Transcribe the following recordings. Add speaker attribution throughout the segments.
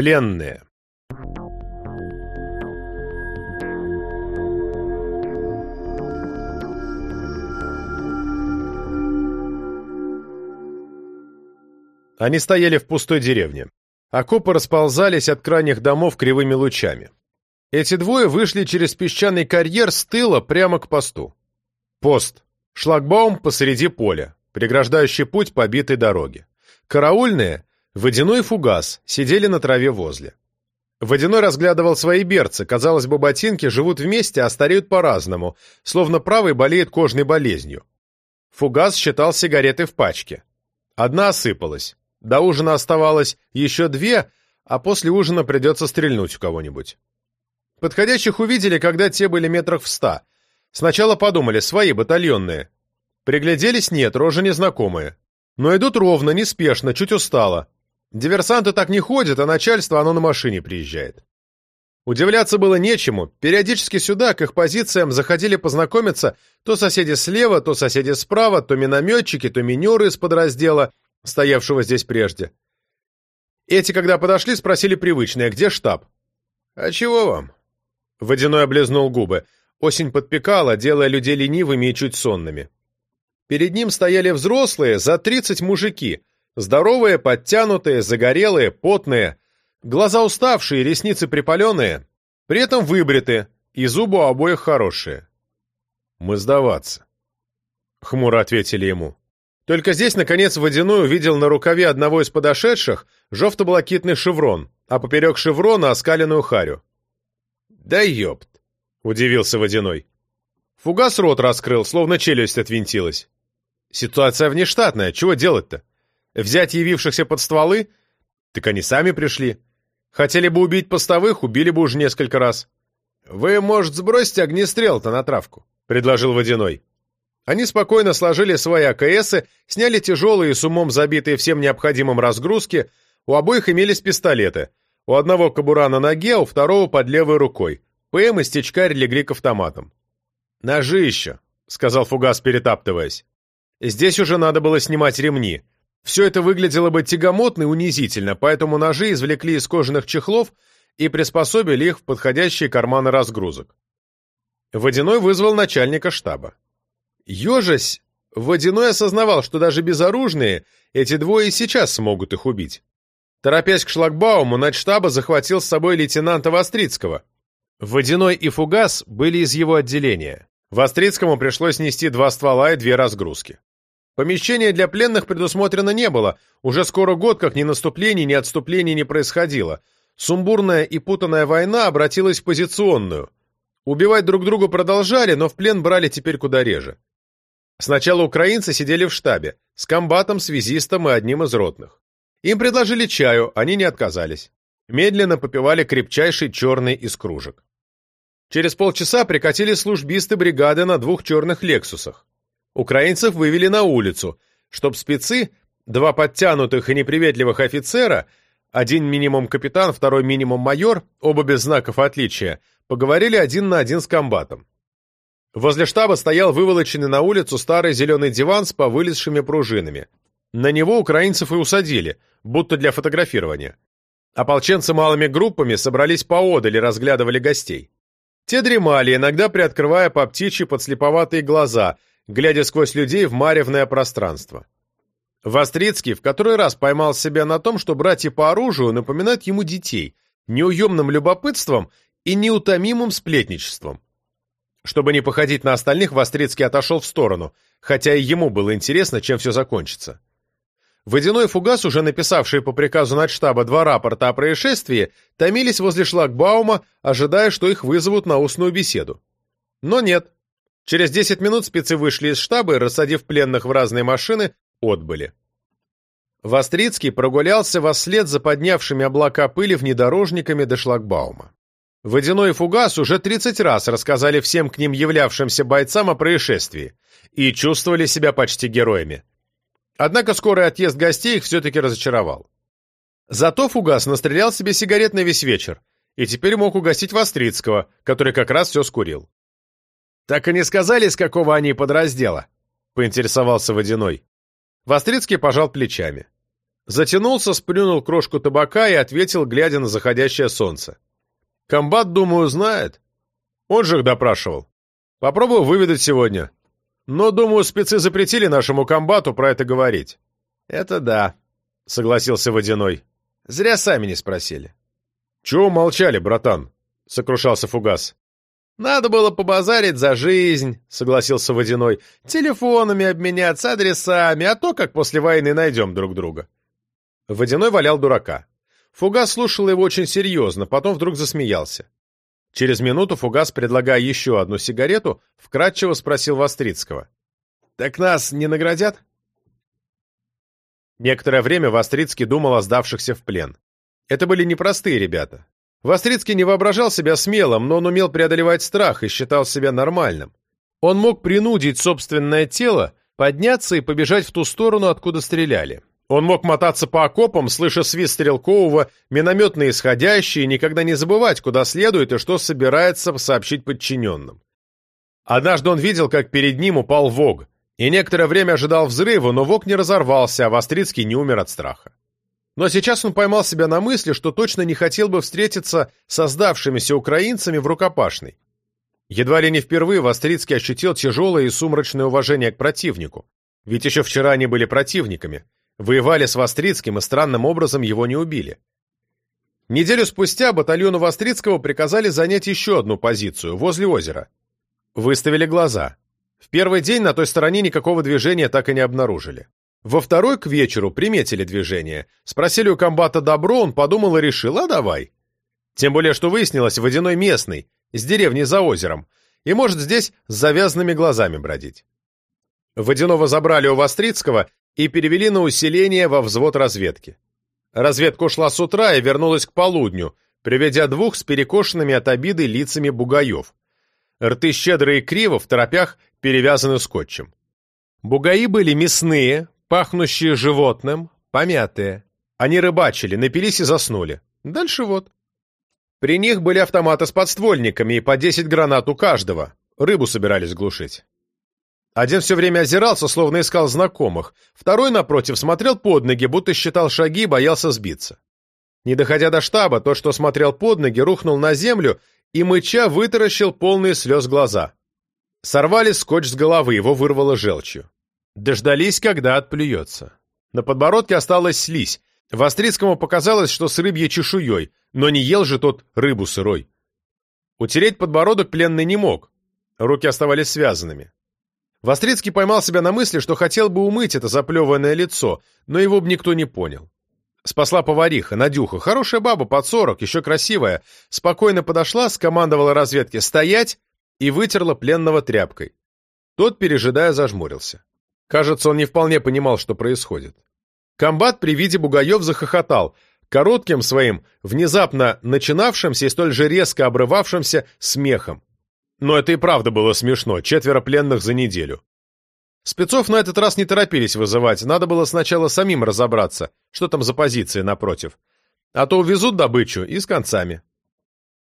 Speaker 1: Пленные. Они стояли в пустой деревне. Окопы расползались от крайних домов кривыми лучами. Эти двое вышли через песчаный карьер с тыла прямо к посту. Пост. Шлагбаум посреди поля, преграждающий путь по битой дороге. Караульные, водяной фугас, сидели на траве возле. Водяной разглядывал свои берцы. Казалось бы, ботинки живут вместе, а стареют по-разному, словно правый болеет кожной болезнью. Фугас считал сигареты в пачке. Одна осыпалась. До ужина оставалось еще две, а после ужина придется стрельнуть у кого-нибудь. Подходящих увидели, когда те были метрах в ста. Сначала подумали, свои, батальонные. Пригляделись, нет, рожи незнакомые. Но идут ровно, неспешно, чуть устало. Диверсанты так не ходят, а начальство оно на машине приезжает. Удивляться было нечему. Периодически сюда, к их позициям, заходили познакомиться то соседи слева, то соседи справа, то минометчики, то минеры из подраздела, стоявшего здесь прежде. Эти, когда подошли, спросили привычное, где штаб? «А чего вам?» Водяной облизнул губы. Осень подпекала, делая людей ленивыми и чуть сонными. Перед ним стояли взрослые, за тридцать мужики, здоровые, подтянутые, загорелые, потные, глаза уставшие, ресницы припаленные, при этом выбриты, и зубы у обоих хорошие. «Мы сдаваться», — хмуро ответили ему. Только здесь, наконец, Водяной увидел на рукаве одного из подошедших жовто-блакитный шеврон, а поперек шеврона оскаленную харю. «Да ёпт!» — удивился Водяной. Фугас рот раскрыл, словно челюсть отвинтилась. «Ситуация внештатная, чего делать-то? Взять явившихся под стволы? Так они сами пришли. Хотели бы убить постовых, убили бы уже несколько раз». «Вы, может, сбросите огнестрел-то на травку?» — предложил Водяной. Они спокойно сложили свои АКСы, сняли тяжелые с умом забитые всем необходимым разгрузки, у обоих имелись пистолеты, у одного кобура на ноге, у второго под левой рукой. ПМ и стечкарь легли к автоматам. «Ножи еще», — сказал Фугас, перетаптываясь. Здесь уже надо было снимать ремни. Все это выглядело бы тягомотно и унизительно, поэтому ножи извлекли из кожаных чехлов и приспособили их в подходящие карманы разгрузок. Водяной вызвал начальника штаба. Ежась, Водяной осознавал, что даже безоружные эти двое и сейчас смогут их убить. Торопясь к шлагбауму, начштаба захватил с собой лейтенанта Вострицкого. Водяной и Фугас были из его отделения. Вострицкому пришлось нести два ствола и две разгрузки. Помещения для пленных предусмотрено не было, уже скоро год как ни наступлений, ни отступлений не происходило. Сумбурная и путанная война обратилась в позиционную. Убивать друг друга продолжали, но в плен брали теперь куда реже. Сначала украинцы сидели в штабе, с комбатом, связистом и одним из ротных. Им предложили чаю, они не отказались. Медленно попивали крепчайший черный из кружек. Через полчаса прикатили службисты бригады на двух черных «Лексусах». Украинцев вывели на улицу, чтоб спецы, два подтянутых и неприветливых офицера, один минимум капитан, второй минимум майор, оба без знаков отличия, поговорили один на один с комбатом. Возле штаба стоял выволоченный на улицу старый зеленый диван с повылезшими пружинами. На него украинцев и усадили, будто для фотографирования. Ополченцы малыми группами собрались поодаль и разглядывали гостей. Те дремали, иногда приоткрывая по птичьи подслеповатые глаза, глядя сквозь людей в маревное пространство. Вострицкий в который раз поймал себя на том, что братья по оружию напоминают ему детей, неуемным любопытством и неутомимым сплетничеством. Чтобы не походить на остальных, Вострицкий отошел в сторону, хотя и ему было интересно, чем все закончится. Водяной фугас, уже написавший по приказу начштаба два рапорта о происшествии, томились возле шлагбаума, ожидая, что их вызовут на устную беседу. Но нет. Через десять минут спецы вышли из штаба и, рассадив пленных в разные машины, отбыли. Вострицкий прогулялся во след за поднявшими облака пыли внедорожниками до шлагбаума. Водяной фугас уже тридцать раз рассказали всем к ним являвшимся бойцам о происшествии и чувствовали себя почти героями. Однако скорый отъезд гостей их все-таки разочаровал. Зато Фугас настрелял себе сигарет на весь вечер и теперь мог угостить Вострицкого, который как раз все скурил. «Так и не сказали, с какого они подраздела?» — поинтересовался Водяной. Вострицкий пожал плечами. Затянулся, сплюнул крошку табака и ответил, глядя на заходящее солнце. «Комбат, думаю, знает. Он же их допрашивал. Попробую выведать сегодня. Но, думаю, спецы запретили нашему комбату про это говорить». «Это да», — согласился Водяной. «Зря сами не спросили». «Чего молчали, братан?» — сокрушался Фугас. «Надо было побазарить за жизнь», — согласился Водяной. «Телефонами обменяться, адресами, а то, как после войны найдем друг друга». Водяной валял дурака. Фугас слушал его очень серьезно, потом вдруг засмеялся. Через минуту Фугас, предлагая еще одну сигарету, вкратчиво спросил Вострицкого. «Так нас не наградят?» Некоторое время Вострицкий думал о сдавшихся в плен. Это были непростые ребята. Вострицкий не воображал себя смелым, но он умел преодолевать страх и считал себя нормальным. Он мог принудить собственное тело подняться и побежать в ту сторону, откуда стреляли. Он мог мотаться по окопам, слыша свист стрелкового, минометные исходящие, никогда не забывать, куда следует и что собирается сообщить подчиненным. Однажды он видел, как перед ним упал ВОГ, и некоторое время ожидал взрыва, но ВОГ не разорвался, а Вострицкий не умер от страха. Но сейчас он поймал себя на мысли, что точно не хотел бы встретиться с сдавшимися украинцами в рукопашной. Едва ли не впервые Вострицкий ощутил тяжелое и сумрачное уважение к противнику. Ведь еще вчера они были противниками – Воевали с Вострицким и странным образом его не убили. Неделю спустя батальону Вострицкого приказали занять еще одну позицию, возле озера. Выставили глаза. В первый день на той стороне никакого движения так и не обнаружили. Во второй к вечеру приметили движение. Спросили у комбата добро, он подумал и решил, а давай. Тем более, что выяснилось, водяной местный, с деревни за озером, и может здесь с завязанными глазами бродить. Водяного забрали у Вострицкого и перевели на усиление во взвод разведки. Разведка ушла с утра и вернулась к полудню, приведя двух с перекошенными от обиды лицами бугаев. Рты щедро и криво, в торопях перевязаны скотчем. Бугаи были мясные, пахнущие животным, помятые. Они рыбачили, напились и заснули. Дальше вот. При них были автоматы с подствольниками и по 10 гранат у каждого. Рыбу собирались глушить. Один все время озирался, словно искал знакомых. Второй, напротив, смотрел под ноги, будто считал шаги и боялся сбиться. Не доходя до штаба, тот, что смотрел под ноги, рухнул на землю и, мыча, вытаращил полные слез глаза. Сорвали скотч с головы, его вырвало желчью. Дождались, когда отплюется. На подбородке осталась слизь. Вострицкому показалось, что с рыбьей чешуей, но не ел же тот рыбу сырой. Утереть подбородок пленный не мог. Руки оставались связанными. Вострицкий поймал себя на мысли, что хотел бы умыть это заплеванное лицо, но его бы никто не понял. Спасла повариха, Надюха, хорошая баба, под сорок, еще красивая, спокойно подошла, скомандовала разведке «стоять» и вытерла пленного тряпкой. Тот, пережидая, зажмурился. Кажется, он не вполне понимал, что происходит. Комбат при виде бугаев захохотал, коротким своим, внезапно начинавшимся и столь же резко обрывавшимся смехом. Но это и правда было смешно, четверо пленных за неделю. Спецов на этот раз не торопились вызывать, надо было сначала самим разобраться, что там за позиции напротив. А то увезут добычу и с концами.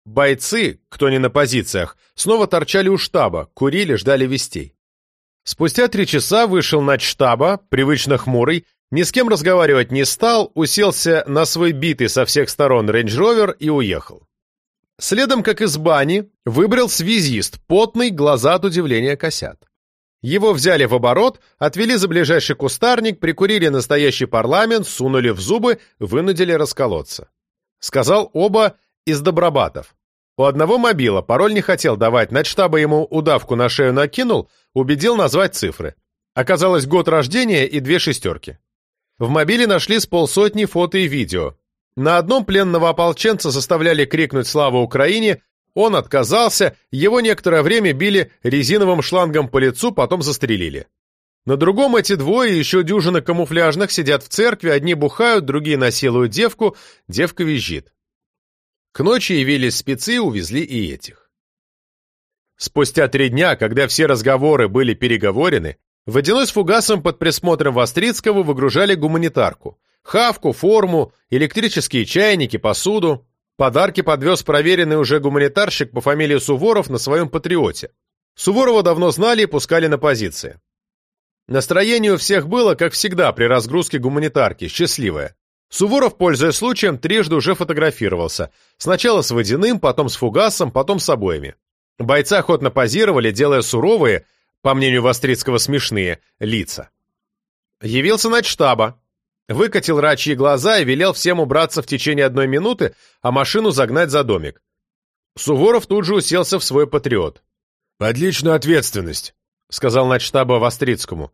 Speaker 1: Бойцы, кто не на позициях, снова торчали у штаба, курили, ждали вестей. Спустя три часа вышел начштаба, привычно хмурый, ни с кем разговаривать не стал, уселся на свой битый со всех сторон рейндж-ровер и уехал. Следом, как из бани, выбрался связист, потный, глаза от удивления косят. Его взяли в оборот, отвели за ближайший кустарник, прикурили настоящий парламент, сунули в зубы, вынудили расколоться. Сказал оба из добробатов. У одного мобила пароль не хотел давать, начтаба ему удавку на шею накинул, убедил назвать цифры. Оказалось год рождения и две шестерки. В мобиле нашли с полсотни фото и видео. На одном пленного ополченца заставляли крикнуть «Слава Украине!», он отказался, его некоторое время били резиновым шлангом по лицу, потом застрелили. На другом эти двое еще дюжина камуфляжных сидят в церкви, одни бухают, другие насилуют девку, девка визжит. К ночи явились спецы и увезли и этих. Спустя три дня, когда все разговоры были переговорены, Водяной с фугасом под присмотром Вострицкого выгружали гуманитарку – Хавку, форму, электрические чайники, посуду. Подарки подвез проверенный уже гуманитарщик по фамилии Суворов на своем «Патриоте». Суворова давно знали и пускали на позиции. Настроение у всех было, как всегда, при разгрузке гуманитарки, счастливое. Суворов, пользуясь случаем, трижды уже фотографировался. Сначала с водяным, потом с фугасом, потом с обоями. Бойцы охотно позировали, делая суровые, по мнению Вострицкого смешные, лица. Явился штаба, выкатил рачьи глаза и велел всем убраться в течение одной минуты, а машину загнать за домик. Суворов тут же уселся в свой патриот.
Speaker 2: «Под личную ответственность», — сказал начштаба Вострицкому.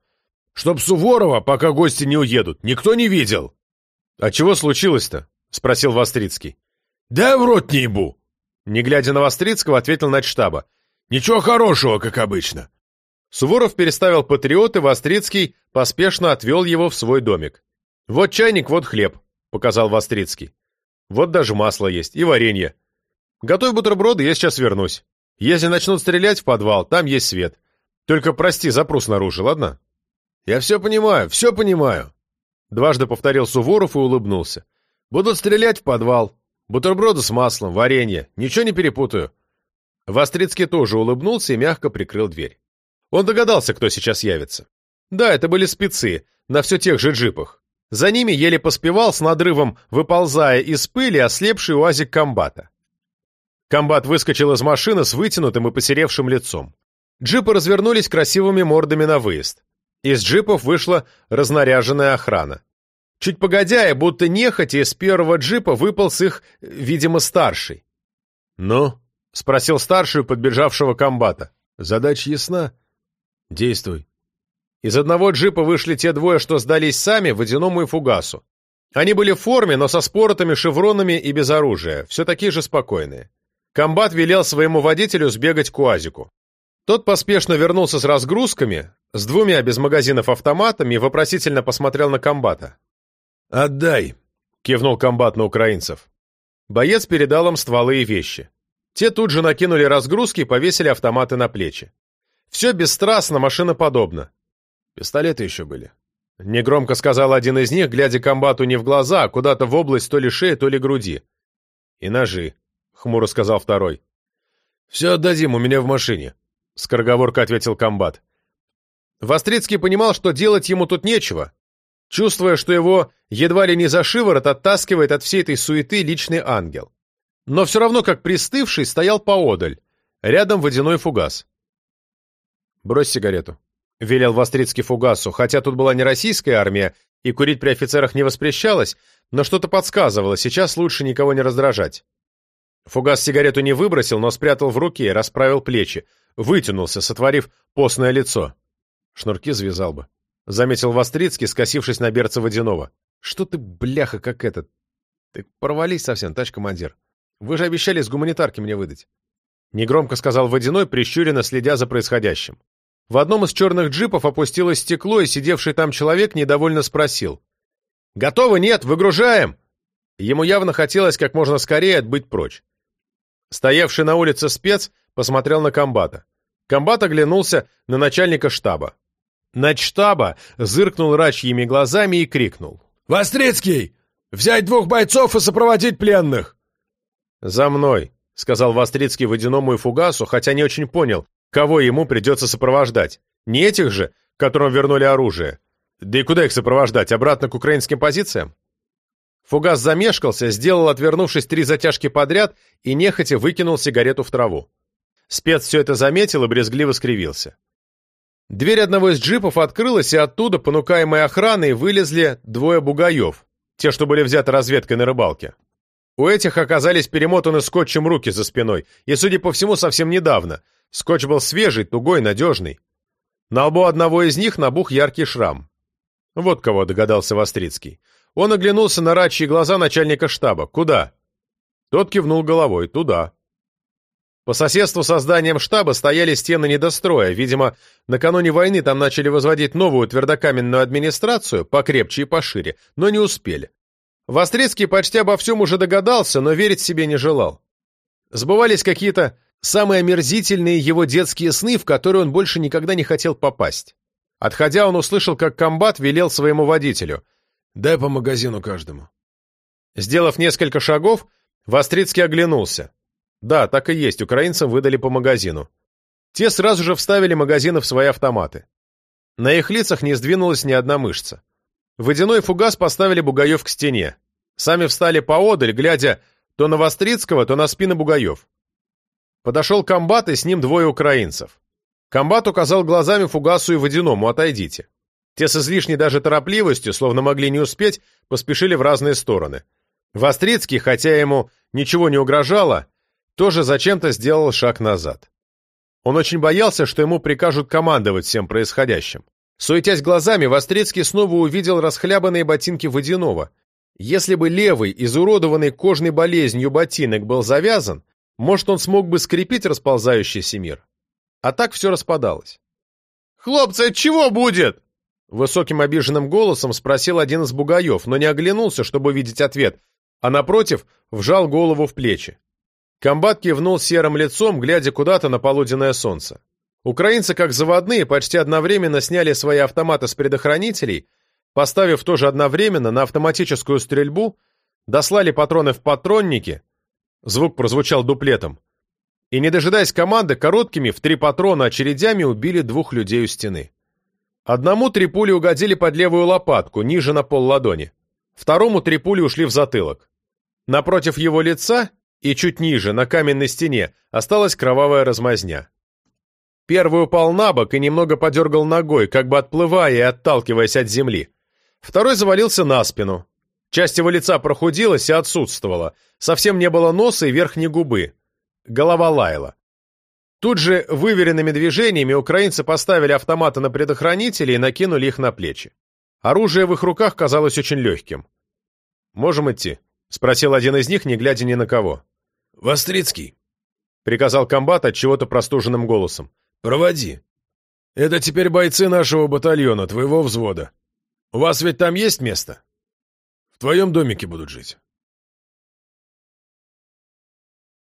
Speaker 2: «Чтоб Суворова, пока гости не уедут, никто не видел».
Speaker 1: «А чего случилось-то?» — спросил Вострицкий.
Speaker 2: «Да в рот не ебу!»
Speaker 1: Не глядя на Вострицкого, ответил начштаба.
Speaker 2: «Ничего хорошего, как обычно».
Speaker 1: Суворов переставил патриот, и Вострицкий поспешно отвел его в свой домик. «Вот чайник, вот хлеб», — показал Вострицкий. «Вот даже масло есть и варенье. Готовь бутерброды, я сейчас вернусь. Если начнут стрелять в подвал, там есть свет. Только прости, запру снаружи, ладно?»
Speaker 2: «Я все понимаю, все понимаю», — дважды повторил Суворов и улыбнулся. «Будут стрелять в подвал. Бутерброды с маслом, варенье. Ничего не перепутаю».
Speaker 1: Вострицкий тоже улыбнулся и мягко прикрыл дверь. Он догадался, кто сейчас явится. Да, это были спецы, на все тех же джипах. За ними еле поспевал, с надрывом выползая из пыли, ослепший уазик комбата. Комбат выскочил из машины с вытянутым и посеревшим лицом. Джипы развернулись красивыми мордами на выезд. Из джипов вышла разнаряженная охрана. Чуть погодя, и будто нехотя из первого джипа выпал с их, видимо, старший.
Speaker 2: «Ну?» — спросил старший подбежавшего комбата.
Speaker 1: «Задача ясна?»
Speaker 2: «Действуй».
Speaker 1: Из одного джипа вышли те двое, что сдались сами, водяному и фугасу. Они были в форме, но со споротами, шевронами и без оружия, все такие же спокойные. Комбат велел своему водителю сбегать к УАЗику. Тот поспешно вернулся с разгрузками, с двумя без магазинов автоматами вопросительно посмотрел на комбата.
Speaker 2: «Отдай!» — кивнул комбат на украинцев.
Speaker 1: Боец передал им стволы и вещи. Те тут же накинули разгрузки и повесили автоматы на плечи. Все бесстрастно, машиноподобно.
Speaker 2: Пистолеты еще были.
Speaker 1: Негромко сказал один из них, глядя комбату не в глаза, а куда-то в область то ли шеи, то ли груди.
Speaker 2: И ножи,
Speaker 1: хмуро сказал второй.
Speaker 2: Все отдадим, у меня в машине, скороговорка ответил комбат.
Speaker 1: Вострицкий понимал, что делать ему тут нечего, чувствуя, что его едва ли не за шиворот оттаскивает от всей этой суеты личный ангел. Но все равно, как пристывший, стоял поодаль, рядом водяной фугас.
Speaker 2: «Брось сигарету», —
Speaker 1: велел Вострицкий фугасу, хотя тут была не российская армия, и курить при офицерах не воспрещалось, но что-то подсказывало, сейчас лучше никого не раздражать. Фугас сигарету не выбросил, но спрятал в руке, расправил плечи, вытянулся, сотворив постное лицо.
Speaker 2: Шнурки завязал бы.
Speaker 1: Заметил Вострицкий, скосившись на берца водяного.
Speaker 2: Что ты, бляха, как этот? Ты провались совсем, товарищ командир. Вы же обещали с гуманитарки мне выдать.
Speaker 1: Негромко сказал Водяной, прищуренно следя за происходящим. В одном из черных джипов опустилось стекло, и сидевший там человек недовольно спросил. «Готово? Нет? Выгружаем!» Ему явно хотелось как можно скорее отбыть прочь. Стоявший на улице спец посмотрел на комбата. Комбат оглянулся на начальника штаба. Начштаба зыркнул рачьими глазами и крикнул.
Speaker 2: «Вострецкий! Взять двух бойцов и сопроводить пленных!»
Speaker 1: «За мной!» — сказал Вострицкий водяному и фугасу, хотя не очень понял, кого ему придется сопровождать. Не этих же, которым вернули оружие. Да и куда их сопровождать? Обратно к украинским позициям? Фугас замешкался, сделал, отвернувшись, три затяжки подряд и нехотя выкинул сигарету в траву. Спец все это заметил и брезгливо скривился. Дверь одного из джипов открылась, и оттуда, понукаемые охраной, вылезли двое бугаев, те, что были взяты разведкой на рыбалке. У этих оказались перемотаны скотчем руки за спиной, и, судя по всему, совсем недавно. Скотч был свежий, тугой, надежный. На лбу одного из них набух яркий шрам. Вот кого догадался Вострицкий. Он оглянулся на рачьи глаза начальника штаба. «Куда?» Тот кивнул головой. «Туда». По соседству со зданием штаба стояли стены недостроя. Видимо, накануне войны там начали возводить новую твердокаменную администрацию, покрепче и пошире, но не успели. Вострецкий почти обо всем уже догадался, но верить себе не желал. Сбывались какие-то самые омерзительные его детские сны, в которые он больше никогда не хотел попасть. Отходя, он услышал, как комбат велел своему водителю —
Speaker 2: Дай по магазину каждому.
Speaker 1: Сделав несколько шагов, Вострицкий оглянулся. Да, так и есть, украинцам выдали по магазину. Те сразу же вставили магазины в свои автоматы. На их лицах не сдвинулась ни одна мышца. Водяной фугас поставили Бугаев к стене. Сами встали поодаль, глядя то на Вострицкого, то на спины Бугаев. Подошел комбат, и с ним двое украинцев. Комбат указал глазами Фугасу и Водяному «отойдите». Те с излишней даже торопливостью, словно могли не успеть, поспешили в разные стороны. Вострицкий, хотя ему ничего не угрожало, тоже зачем-то сделал шаг назад. Он очень боялся, что ему прикажут командовать всем происходящим. Суетясь глазами, Вострецкий снова увидел расхлябанные ботинки Водянова. Если бы левый, изуродованный кожной болезнью ботинок был завязан, может, он смог бы скрепить расползающийся мир. А так все распадалось. «Хлопцы, чего будет?» Высоким обиженным голосом спросил один из бугаев, но не оглянулся, чтобы увидеть ответ, а напротив вжал голову в плечи. Комбат кивнул серым лицом, глядя куда-то на полуденное солнце. Украинцы, как заводные, почти одновременно сняли свои автоматы с предохранителей, поставив тоже одновременно на автоматическую стрельбу, дослали патроны в патронники, звук прозвучал дуплетом, и, не дожидаясь команды, короткими в три патрона очередями убили двух людей у стены. Одному три пули угодили под левую лопатку, ниже на пол ладони. Второму три пули ушли в затылок. Напротив его лица и чуть ниже, на каменной стене, осталась кровавая размазня. Первый упал на бок и немного подергал ногой, как бы отплывая и отталкиваясь от земли. Второй завалился на спину. Часть его лица прохудилась и отсутствовала. Совсем не было носа и верхней губы. Голова лаяла. Тут же выверенными движениями украинцы поставили автоматы на предохранители и накинули их на плечи. Оружие в их руках казалось очень легким. «Можем идти?» — спросил один из них, не глядя ни на кого.
Speaker 2: «Вострицкий», —
Speaker 1: приказал комбат от чего-то простуженным голосом.
Speaker 2: «Проводи. Это теперь бойцы нашего батальона, твоего взвода. У вас ведь там есть место? В твоем домике будут жить».